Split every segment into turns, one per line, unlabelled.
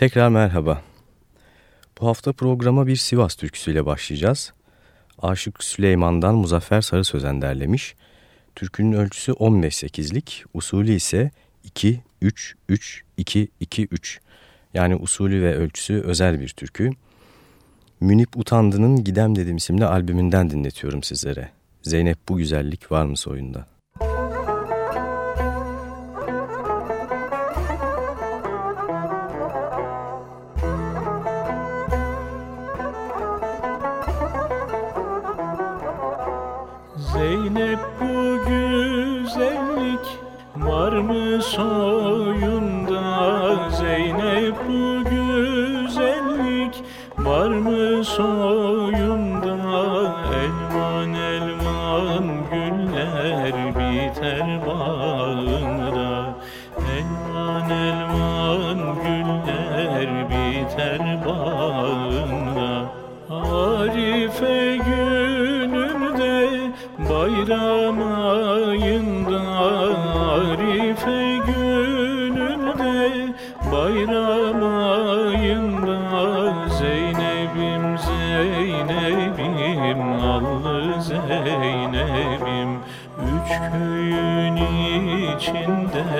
Tekrar merhaba. Bu hafta programa bir Sivas türküsüyle başlayacağız. Aşık Süleyman'dan Muzaffer Sarı Sözen derlemiş. Türkünün ölçüsü 15-8'lik, usulü ise 2-3-3-2-2-3. Yani usulü ve ölçüsü özel bir türkü. Münip Utandı'nın Gidem Dedim isimli albümünden dinletiyorum sizlere. Zeynep bu güzellik var mı soyunda?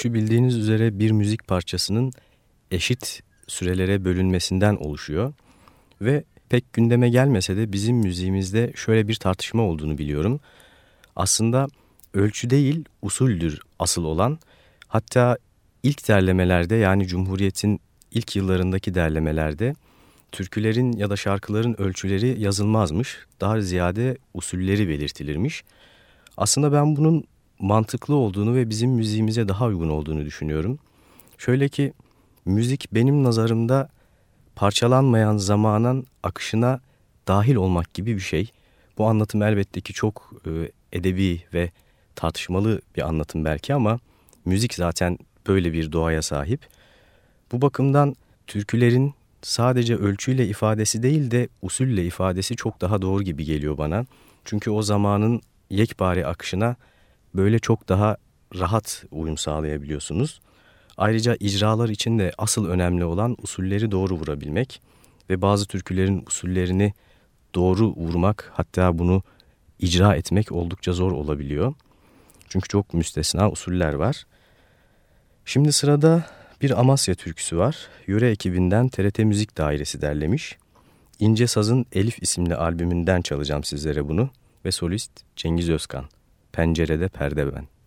Ölçü bildiğiniz üzere bir müzik parçasının eşit sürelere bölünmesinden oluşuyor ve pek gündeme gelmese de bizim müziğimizde şöyle bir tartışma olduğunu biliyorum. Aslında ölçü değil usuldür asıl olan. Hatta ilk derlemelerde yani Cumhuriyet'in ilk yıllarındaki derlemelerde türkülerin ya da şarkıların ölçüleri yazılmazmış. Daha ziyade usulleri belirtilirmiş. Aslında ben bunun mantıklı olduğunu ve bizim müziğimize daha uygun olduğunu düşünüyorum. Şöyle ki müzik benim nazarımda parçalanmayan zamanın akışına dahil olmak gibi bir şey. Bu anlatım elbette ki çok e, edebi ve tartışmalı bir anlatım belki ama müzik zaten böyle bir doğaya sahip. Bu bakımdan türkülerin sadece ölçüyle ifadesi değil de usulle ifadesi çok daha doğru gibi geliyor bana. Çünkü o zamanın yekpare akışına böyle çok daha rahat uyum sağlayabiliyorsunuz. Ayrıca icralar için de asıl önemli olan usulleri doğru vurabilmek ve bazı türkülerin usullerini doğru vurmak hatta bunu icra etmek oldukça zor olabiliyor. Çünkü çok müstesna usuller var. Şimdi sırada bir Amasya türküsü var. Yöre ekibinden TRT Müzik Dairesi derlemiş. İnce Saz'ın Elif isimli albümünden çalacağım sizlere bunu ve solist Cengiz Özkan. Pencerede perde ben.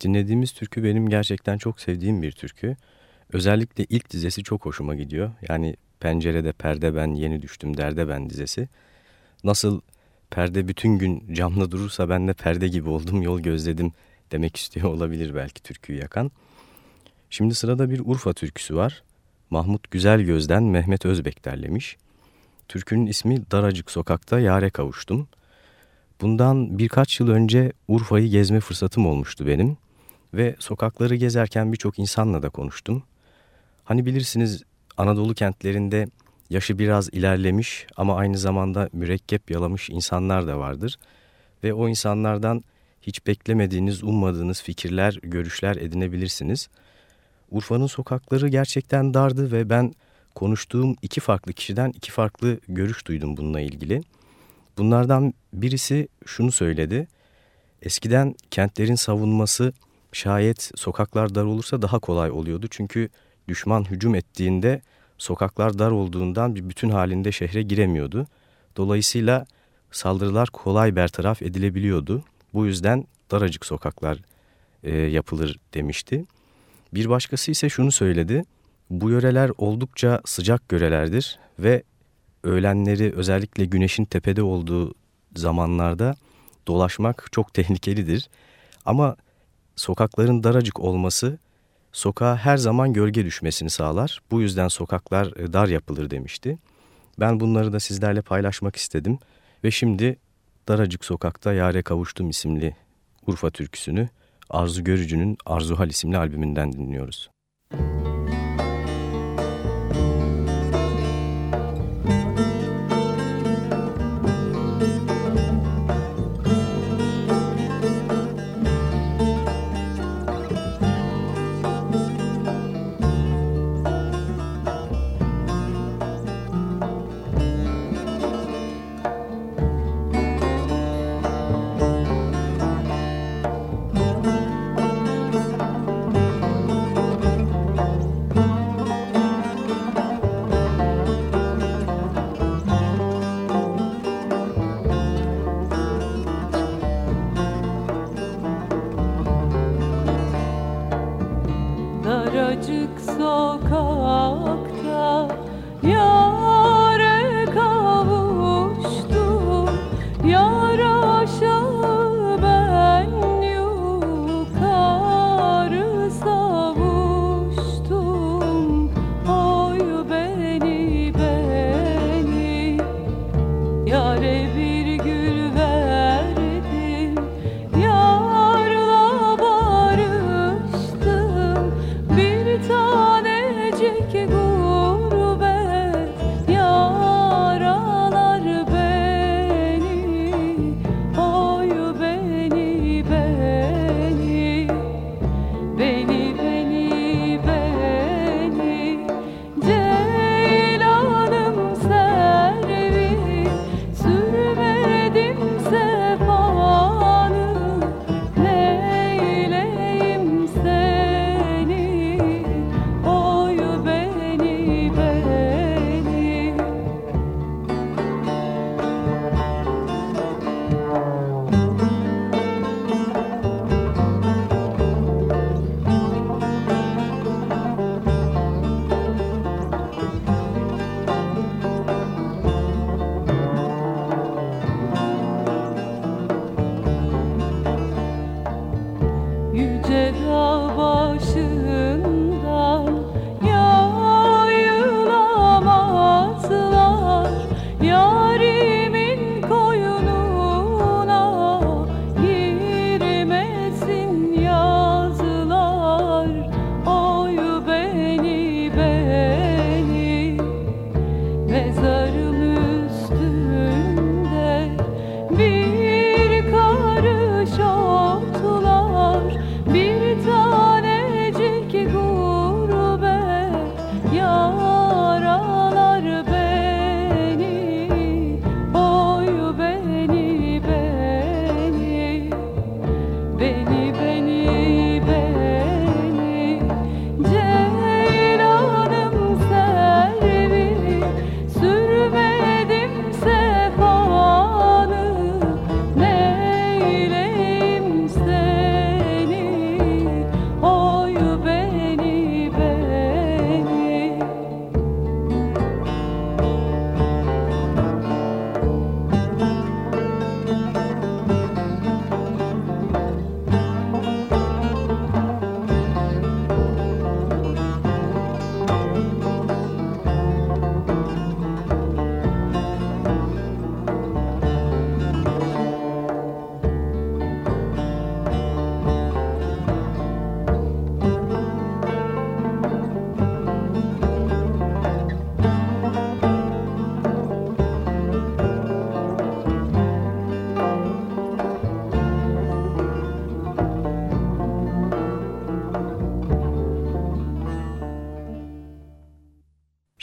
Dinlediğimiz türkü benim gerçekten çok sevdiğim bir türkü. Özellikle ilk dizesi çok hoşuma gidiyor. Yani pencerede perde ben yeni düştüm derde ben dizesi. Nasıl perde bütün gün camda durursa ben de perde gibi oldum yol gözledim demek istiyor olabilir belki türküyü yakan. Şimdi sırada bir Urfa türküsü var. Mahmut Güzelgöz'den Mehmet Özbek derlemiş. Türkünün ismi Daracık Sokakta Yare Kavuştum. Bundan birkaç yıl önce Urfa'yı gezme fırsatım olmuştu benim. Ve sokakları gezerken birçok insanla da konuştum. Hani bilirsiniz Anadolu kentlerinde yaşı biraz ilerlemiş ama aynı zamanda mürekkep yalamış insanlar da vardır. Ve o insanlardan hiç beklemediğiniz, ummadığınız fikirler, görüşler edinebilirsiniz. Urfa'nın sokakları gerçekten dardı ve ben konuştuğum iki farklı kişiden iki farklı görüş duydum bununla ilgili. Bunlardan birisi şunu söyledi. Eskiden kentlerin savunması şayet sokaklar dar olursa daha kolay oluyordu. Çünkü düşman hücum ettiğinde sokaklar dar olduğundan bir bütün halinde şehre giremiyordu. Dolayısıyla saldırılar kolay bertaraf edilebiliyordu. Bu yüzden daracık sokaklar e, yapılır demişti. Bir başkası ise şunu söyledi. Bu yöreler oldukça sıcak yörelerdir ve öğlenleri özellikle güneşin tepede olduğu zamanlarda dolaşmak çok tehlikelidir. Ama sokakların daracık olması sokağa her zaman gölge düşmesini sağlar. Bu yüzden sokaklar e, dar yapılır demişti.
Ben bunları da sizlerle paylaşmak istedim. Ve şimdi Daracık Sokakta Yare Kavuştum isimli Urfa türküsünü Arzu Görücü'nün Arzuhal isimli albümünden dinliyoruz.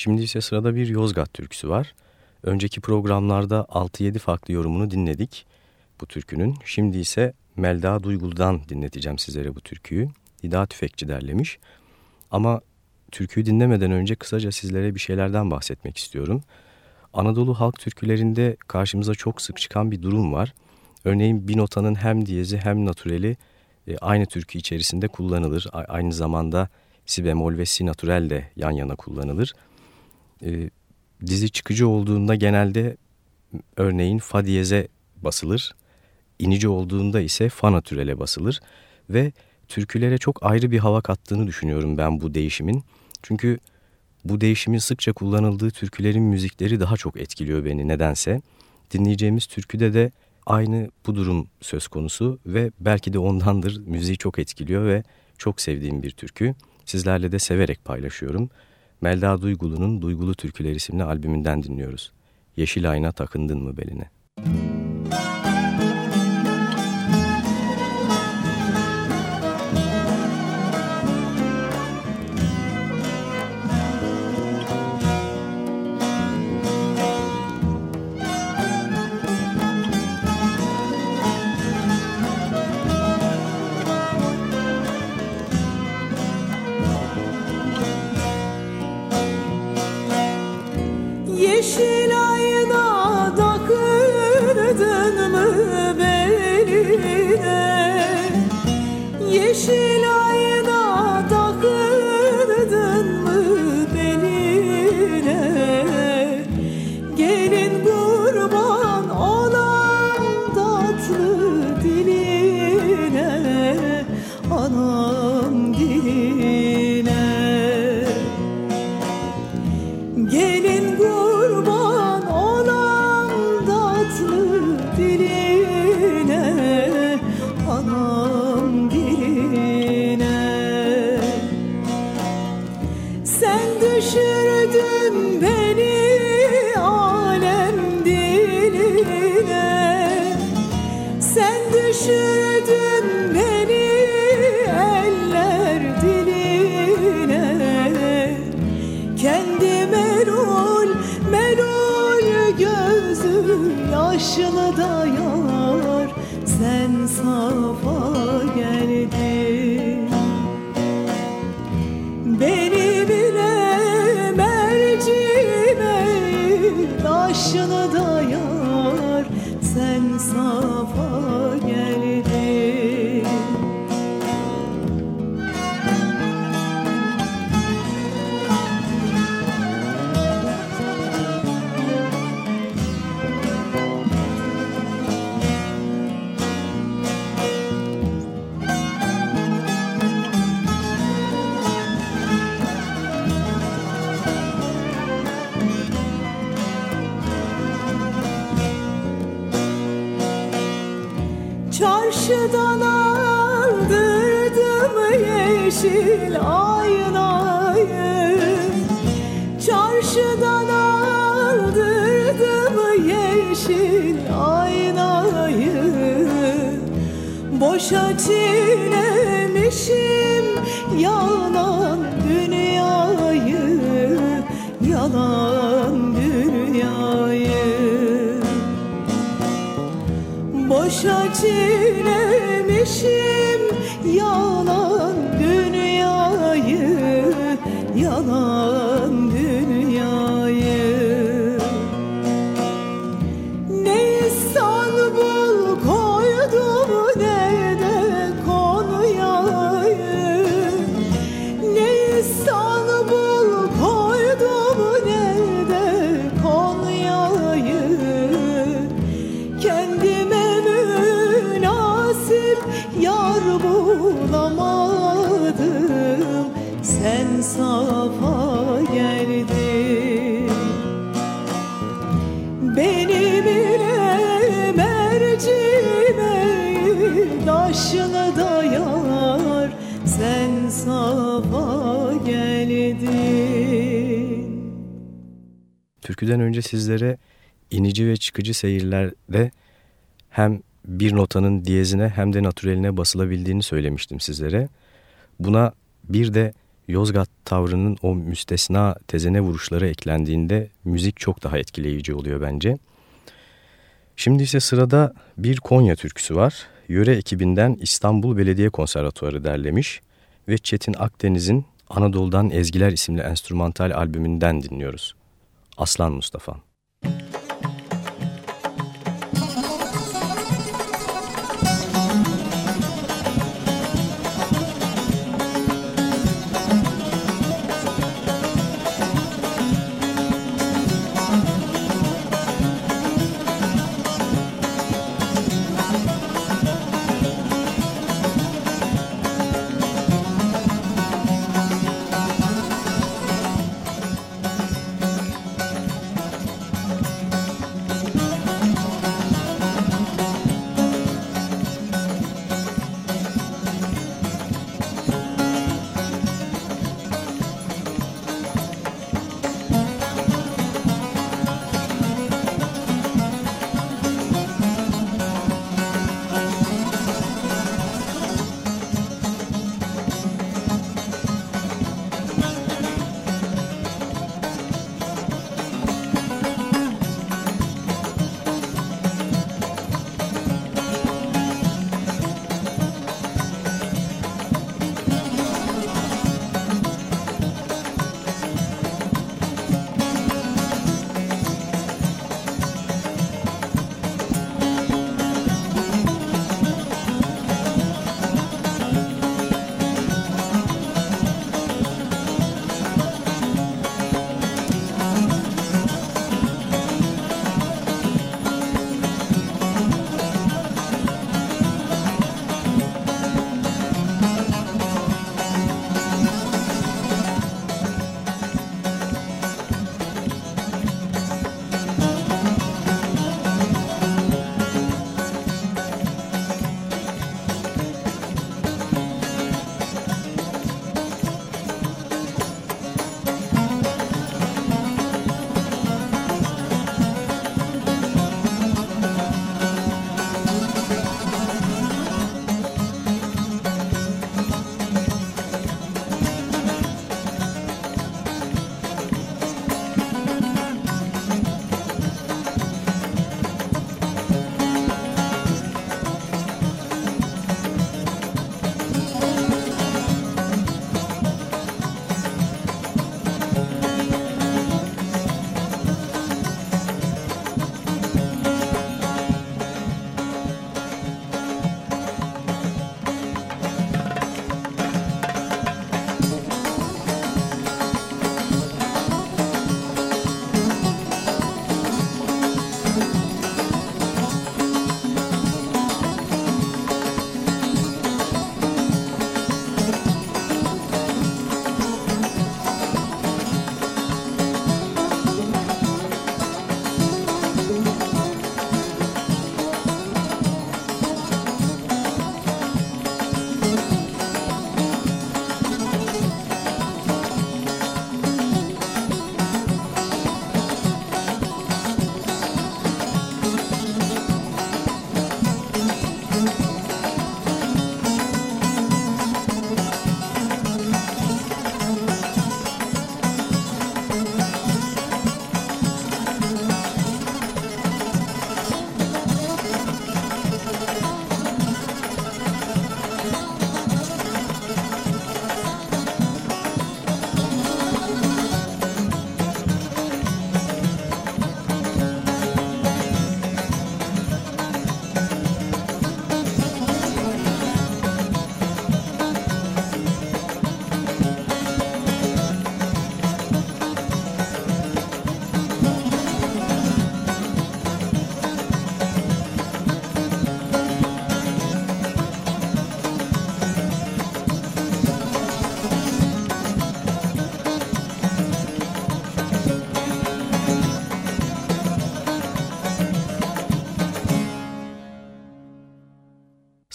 Şimdi ise sırada bir Yozgat türküsü var. Önceki programlarda 6-7 farklı yorumunu dinledik bu türkünün. Şimdi ise Melda Duygul'dan dinleteceğim sizlere bu türküyü. Hida Tüfekçi derlemiş. Ama türküyü dinlemeden önce kısaca sizlere bir şeylerden bahsetmek istiyorum. Anadolu halk türkülerinde karşımıza çok sık çıkan bir durum var. Örneğin bir notanın hem diyezi hem natureli e, aynı türkü içerisinde kullanılır. aynı zamanda si bemol ve si naturel de yan yana kullanılır e, dizi çıkıcı olduğunda genelde örneğin fa diyeze basılır. İnici olduğunda ise fa natürele basılır ve türkülere çok ayrı bir hava kattığını düşünüyorum ben bu değişimin. Çünkü
Bu değişimin sıkça kullanıldığı türkülerin müzikleri daha çok etkiliyor beni nedense. Dinleyeceğimiz türküde de aynı bu durum söz konusu ve belki de ondandır müziği çok etkiliyor ve çok sevdiğim bir türkü. Sizlerle de severek paylaşıyorum. Melda Duygulu'nun Duygulu Türküler isimli albümünden dinliyoruz. Yeşil ayna takındın mı beline? Müzik sizlere inici ve çıkıcı seyirlerde hem bir notanın diyezine hem de natüreline basılabildiğini söylemiştim sizlere. Buna bir de Yozgat tavrının o müstesna tezene vuruşları eklendiğinde müzik çok daha etkileyici oluyor bence. Şimdi ise sırada bir Konya türküsü var. Yöre ekibinden İstanbul Belediye Konservatuarı derlemiş ve Çetin Akdeniz'in Anadolu'dan Ezgiler isimli enstrümantal albümünden dinliyoruz. Aslan Mustafa.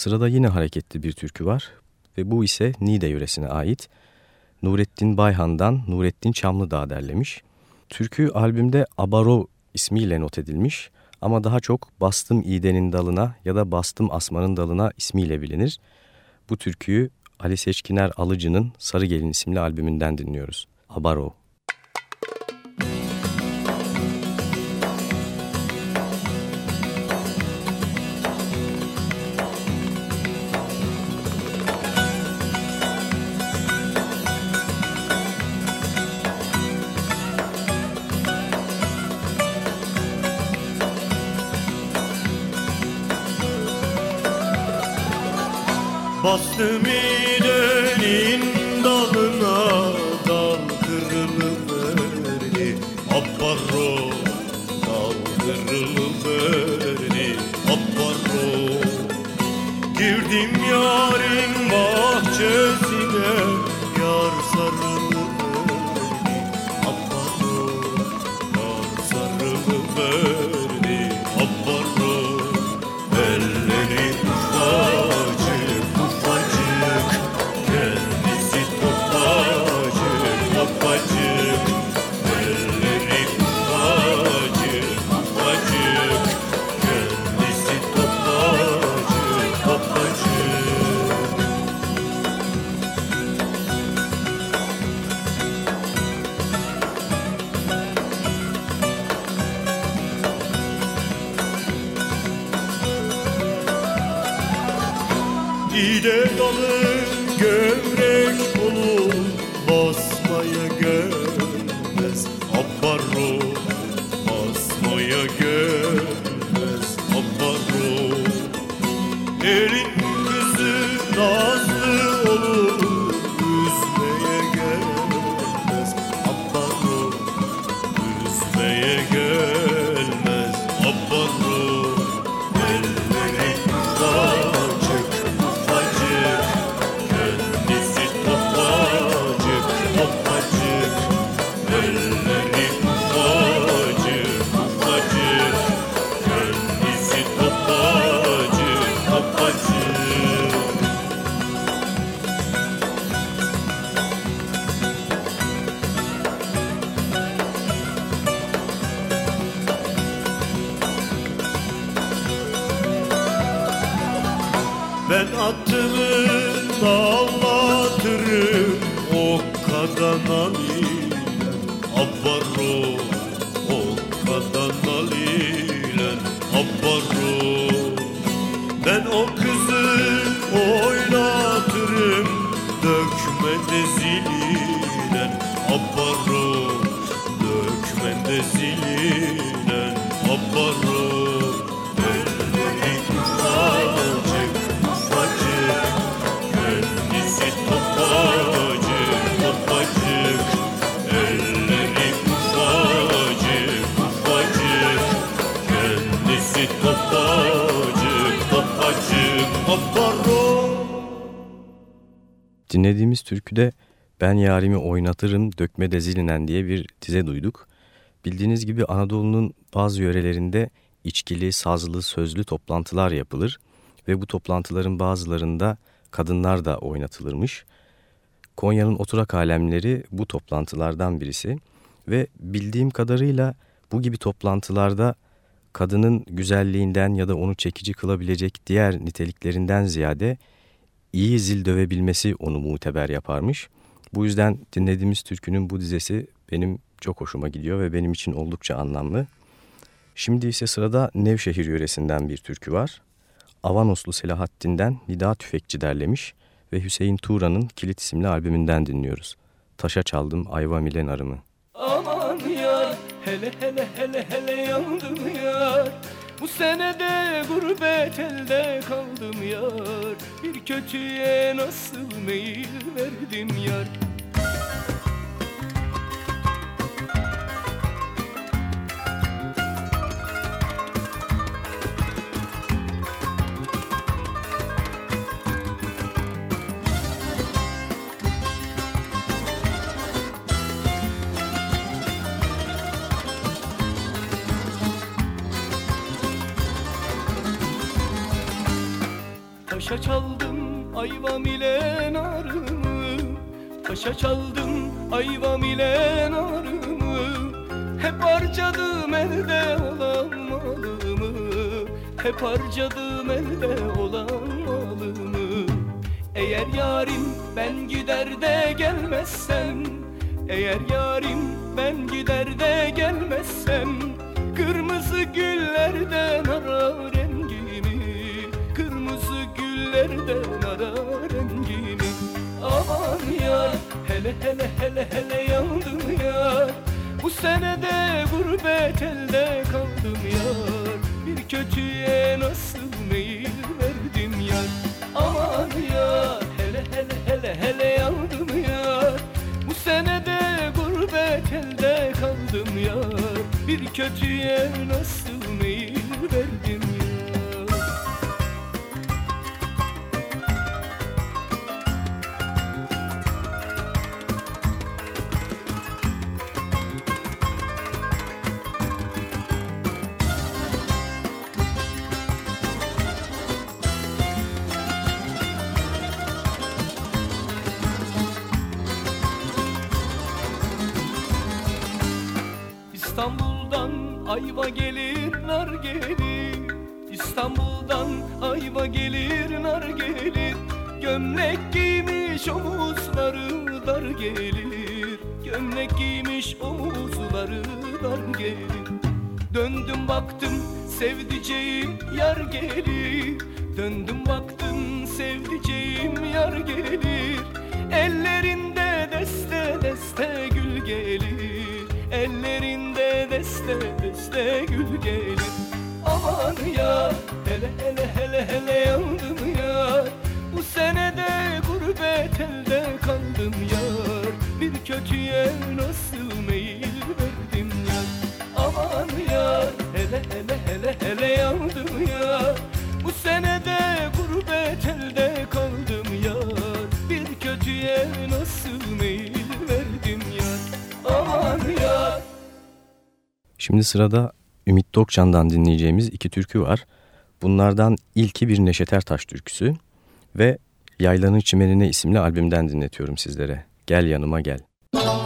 Sırada yine hareketli bir türkü var ve bu ise Niğde yöresine ait. Nurettin Bayhan'dan Nurettin Çamlıdağ derlemiş. Türkü albümde Abaro ismiyle not edilmiş ama daha çok Bastım İğdenin Dalına ya da Bastım Asmanın Dalına ismiyle bilinir. Bu türküyü Ali Seçkiner Alıcı'nın Sarı Gelin isimli albümünden dinliyoruz. Abaro.
İdenin dalına dal kırılıverdi Apparo dal kırılıverdi Apparo Girdim yarın bahçesine Ben attığımı dağlatırım Okkadan alilen Abbaro Okkadan
Dinlediğimiz türküde Ben Yarimi Oynatırım Dökme Dezilinen diye bir dize duyduk. Bildiğiniz gibi Anadolu'nun bazı yörelerinde içkili, sazlı, sözlü toplantılar yapılır ve bu toplantıların bazılarında kadınlar da oynatılırmış. Konya'nın oturak alemleri bu toplantılardan birisi ve bildiğim kadarıyla bu gibi toplantılarda kadının güzelliğinden ya da onu çekici kılabilecek diğer niteliklerinden ziyade iyi zil dövebilmesi onu muteber yaparmış. Bu yüzden dinlediğimiz türkünün bu dizesi benim çok hoşuma gidiyor ve benim için oldukça anlamlı. Şimdi ise sırada Nevşehir yöresinden bir türkü var. Avanoslu Selahattin'den Nida Tüfekçi derlemiş ve Hüseyin Tuğra'nın Kilit isimli albümünden dinliyoruz. Taşa çaldım ayva milen arımı.
Aman yar hele hele hele hele yandım yar Bu senede gurbet elde kaldım yar. Bir kötüye nasıl meyil verdim yar Çaldım ayvam ile narımı. Taşa çaldım ayvam ile narımı. Hep harcadım elde olan malımı. Hep harcadım elde olan malımı. Eğer yarim ben gider de gelmezsem Eğer yarim ben gider de gelmezsem Kırmızı güllerden arar güllerden arar rengimi Aman yar hele hele hele hele yandım yar. Bu senede gurbet elde kaldım yar. Bir kötüye nasıl meyil verdim yar? Aman yar hele hele hele hele yandım yar. Bu senede gurbet elde kaldım yar. Bir kötüye nasıl ayva gelir nar gelir. İstanbul'dan ayva gelir nar gelir. Gömlek giymiş omuzları dar gelir. Gömlek giymiş omuzları dar gelir. Döndüm baktım sevdiceğim yar gelir. Döndüm baktım
sırada Ümit Dokcan'dan dinleyeceğimiz iki türkü var. Bunlardan ilki bir Neşet Ertaş türküsü ve Yaylanın Çimenine isimli albümden dinletiyorum sizlere. Gel yanıma gel.
O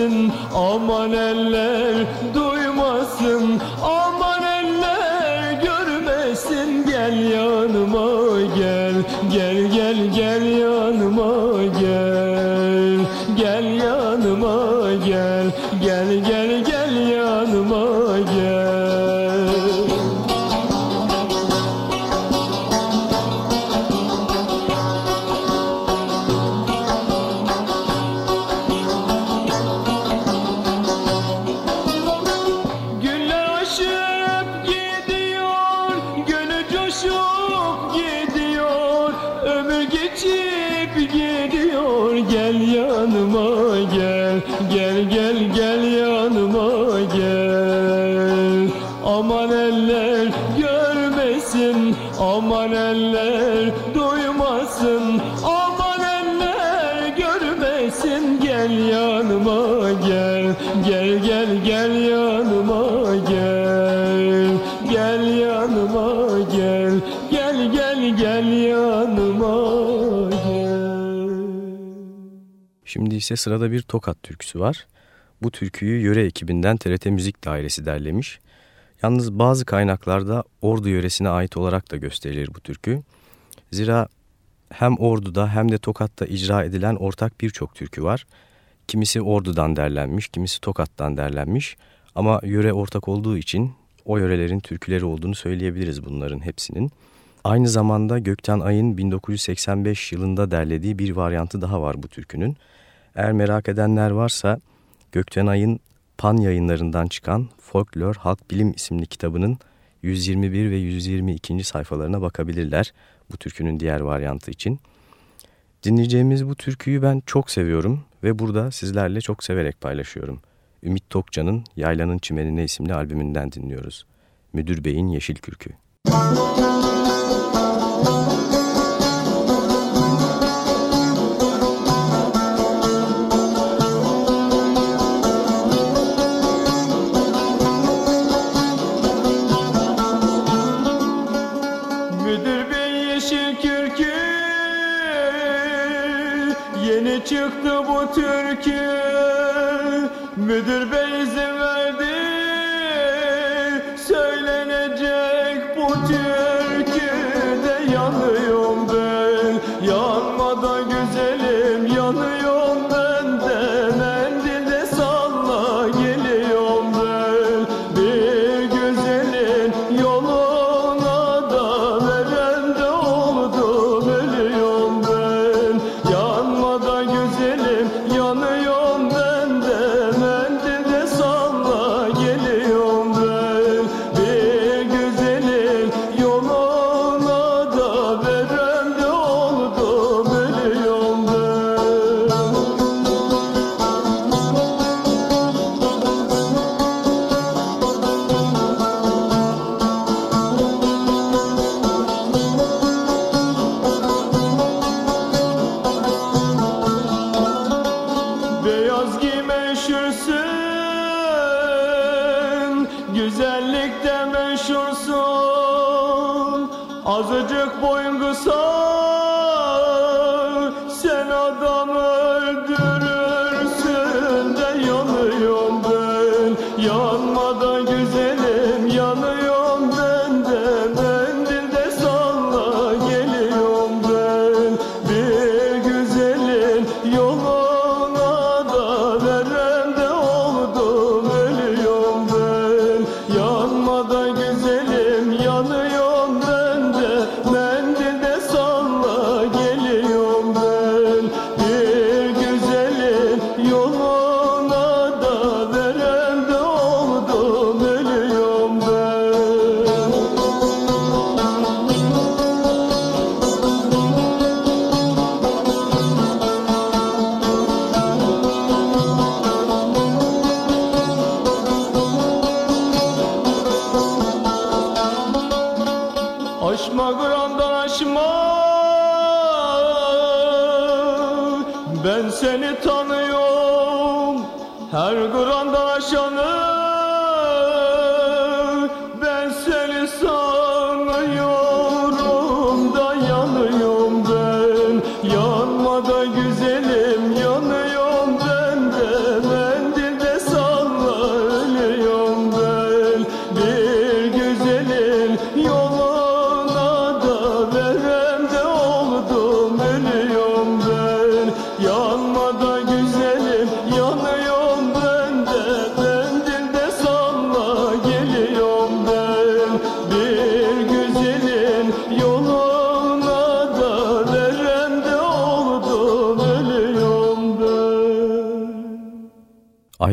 görmesin Aman eller duymasın Aman eller. Görmesin Gel yanıma gel Gel gel gel
ise sırada bir Tokat türküsü var. Bu türküyü yöre ekibinden TRT Müzik Dairesi derlemiş. Yalnız bazı kaynaklarda Ordu yöresine ait olarak da gösterilir bu türkü. Zira hem Ordu'da hem de Tokat'ta icra edilen ortak birçok türkü var. Kimisi Ordu'dan derlenmiş, kimisi Tokat'tan derlenmiş. Ama yöre ortak olduğu için o yörelerin türküleri olduğunu söyleyebiliriz bunların hepsinin. Aynı zamanda Gökten Ay'ın 1985 yılında derlediği bir varyantı daha var bu türkünün. Eğer merak edenler varsa Gökten Ay'ın Pan yayınlarından çıkan Folklor Halk Bilim isimli kitabının 121 ve 122. sayfalarına bakabilirler bu türkünün diğer varyantı için. Dinleyeceğimiz bu türküyü ben çok seviyorum ve burada sizlerle çok severek paylaşıyorum. Ümit Tokcan'ın Yaylanın Çimenine isimli albümünden dinliyoruz. Müdür Bey'in Yeşil Kürkü. Müzik
çıktı bu türkü Müdür bey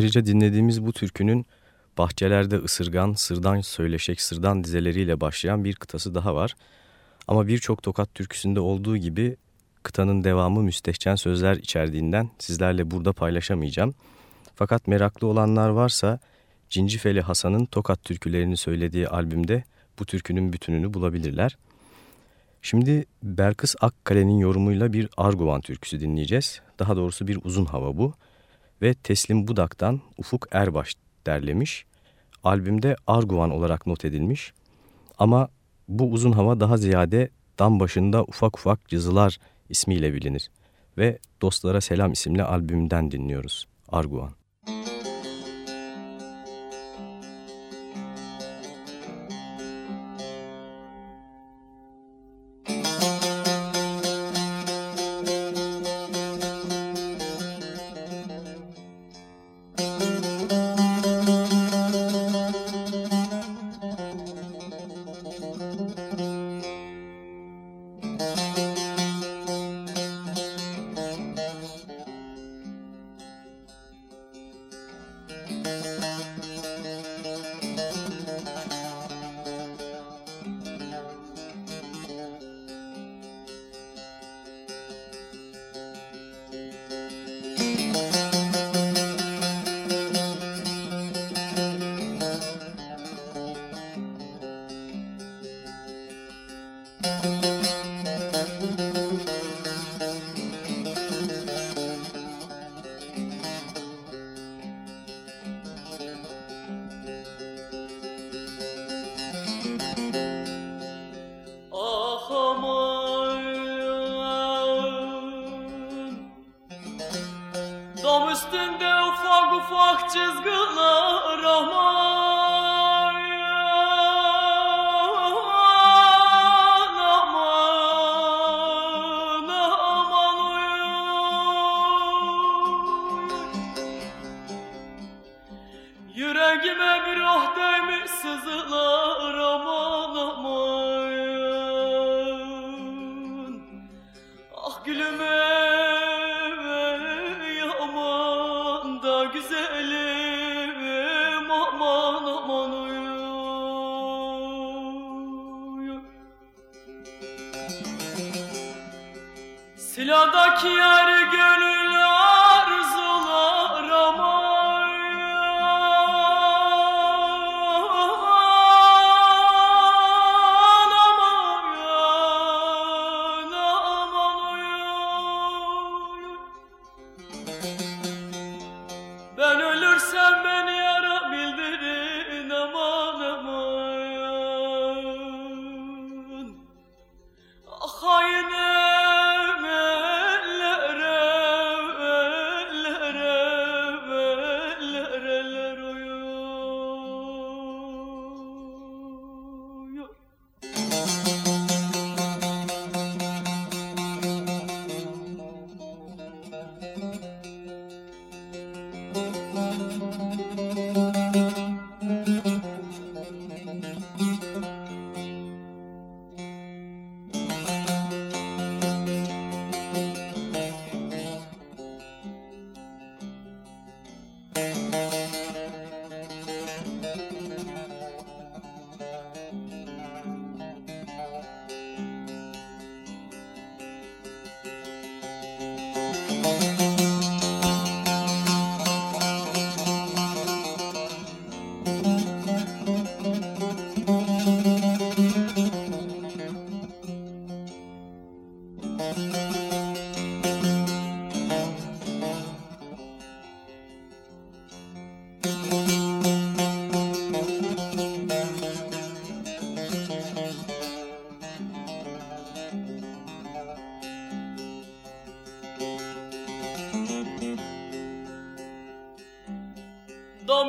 Ayrıca dinlediğimiz bu türkünün bahçelerde ısırgan, sırdan söyleşek, sırdan dizeleriyle başlayan bir kıtası daha var. Ama birçok tokat türküsünde olduğu gibi kıtanın devamı müstehcen sözler içerdiğinden sizlerle burada paylaşamayacağım. Fakat meraklı olanlar varsa Cincifeli Hasan'ın Tokat türkülerini söylediği albümde bu türkünün bütününü bulabilirler. Şimdi Berkıs Akkale'nin yorumuyla bir Arguvan türküsü dinleyeceğiz. Daha doğrusu bir uzun hava bu. Ve Teslim Budak'tan Ufuk Erbaş derlemiş. Albümde Arguvan olarak not edilmiş. Ama bu uzun hava daha ziyade dam başında ufak ufak cızılar ismiyle bilinir. Ve Dostlara Selam isimli albümden dinliyoruz. Arguvan.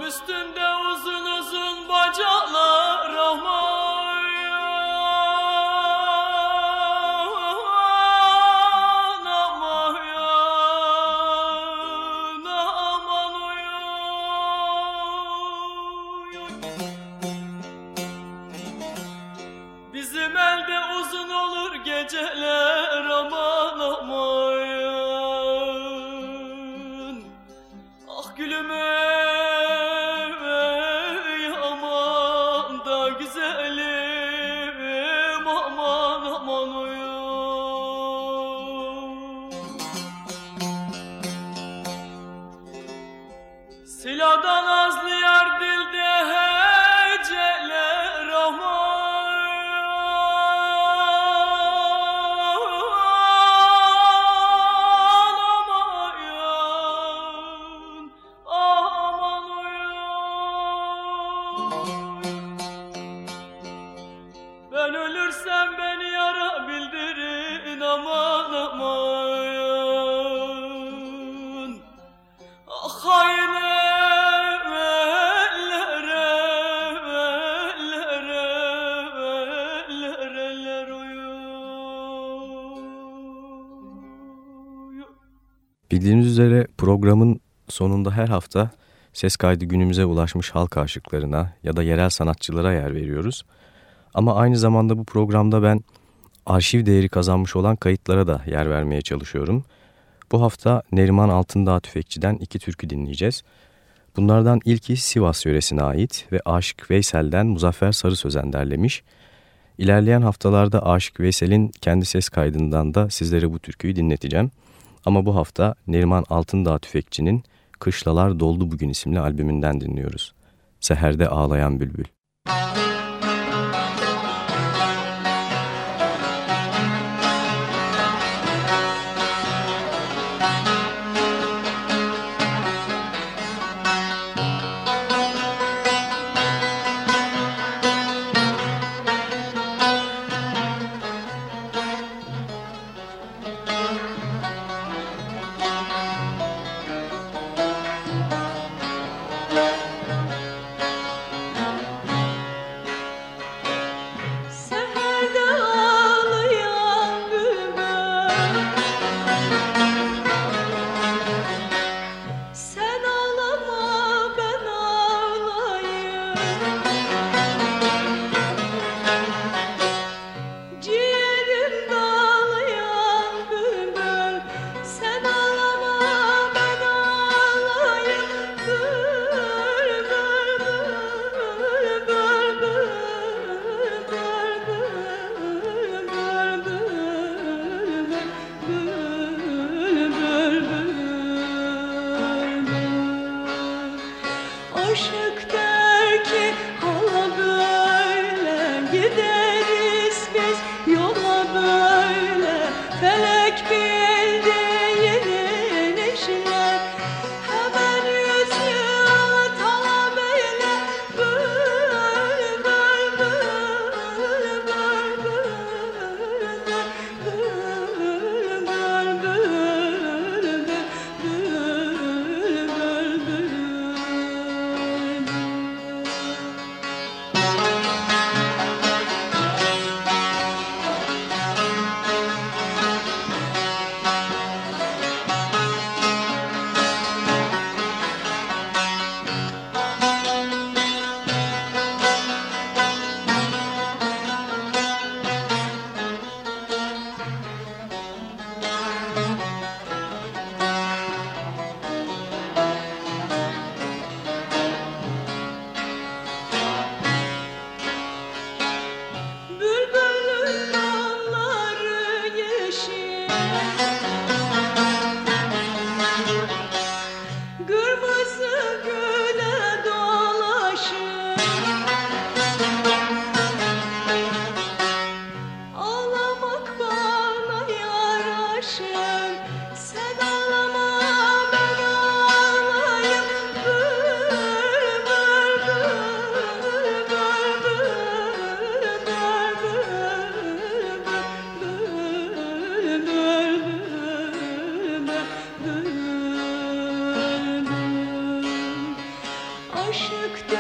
Üstünde uzun uzun bacaklar Rahman
programın sonunda her hafta ses kaydı günümüze ulaşmış halk aşıklarına ya da yerel sanatçılara yer veriyoruz. Ama aynı zamanda bu programda ben arşiv değeri kazanmış olan kayıtlara da yer vermeye çalışıyorum. Bu hafta Neriman Altındağ Tüfekçi'den iki türkü dinleyeceğiz. Bunlardan ilki Sivas yöresine ait ve Aşık Veysel'den Muzaffer Sarı Sözen derlemiş. İlerleyen haftalarda Aşık Veysel'in kendi ses kaydından da sizlere bu türküyü dinleteceğim. Ama bu hafta Neriman Altındağ Tüfekçi'nin Kışlalar Doldu Bugün isimli albümünden dinliyoruz. Seherde Ağlayan Bülbül.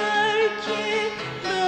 yeter ki ben...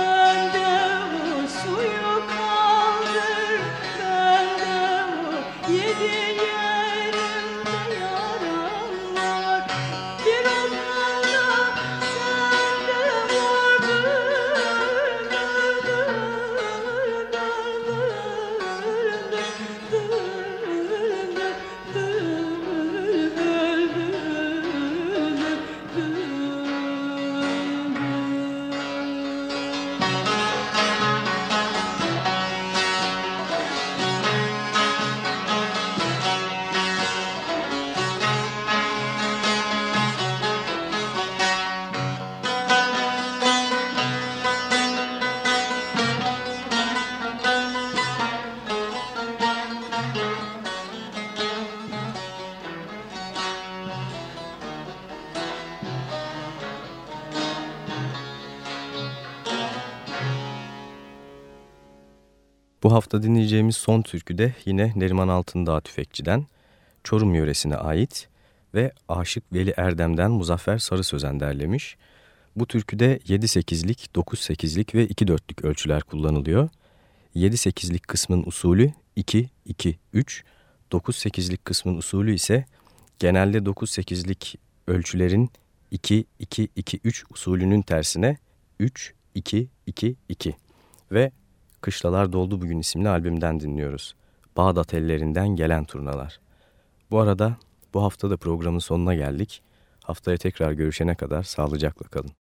Bu hafta dinleyeceğimiz son türkü de yine Neriman Altındağ Tüfekçi'den Çorum yöresine ait ve Aşık Veli Erdem'den Muzaffer Sarı Sözen derlemiş. Bu türküde 7-8'lik, 9-8'lik ve 2-4'lük ölçüler kullanılıyor. 7-8'lik kısmın usulü 2-2-3, 9-8'lik kısmın usulü ise genelde 9-8'lik ölçülerin 2-2-2-3 usulünün tersine 3-2-2-2 ve Kışlalar Doldu Bugün isimli albümden dinliyoruz. Bağdat ellerinden gelen turnalar. Bu arada bu hafta da programın sonuna geldik. Haftaya tekrar görüşene kadar sağlıcakla kalın.